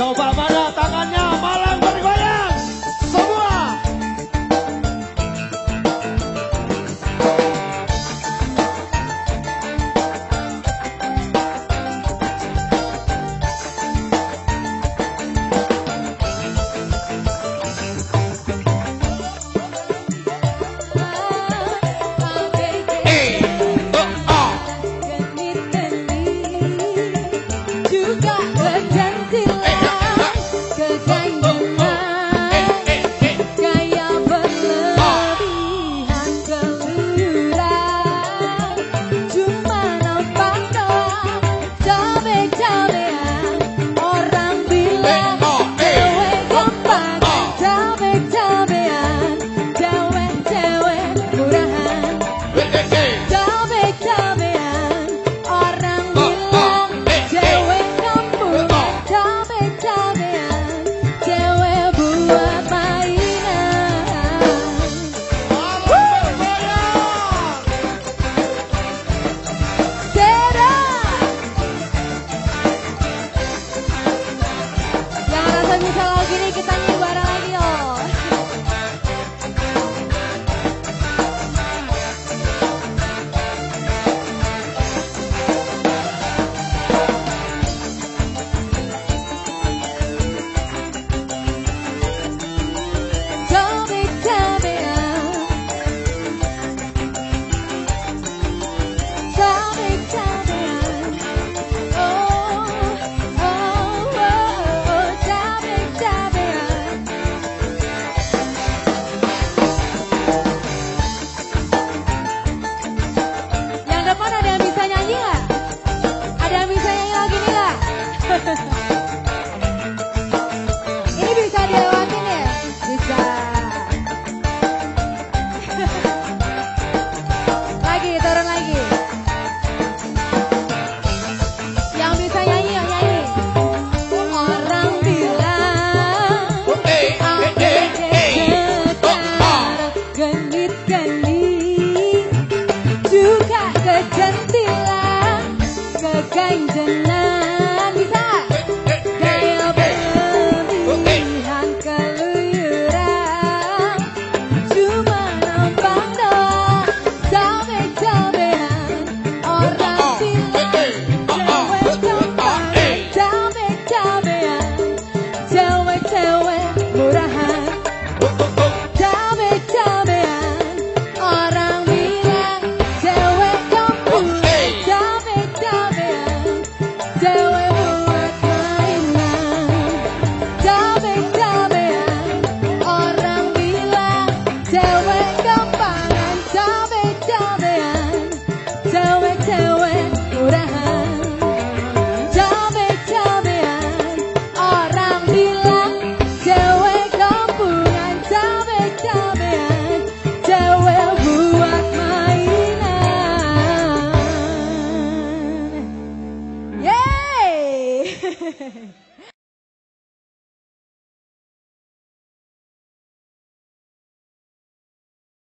找爸爸了。Genit-genit juga kecantilan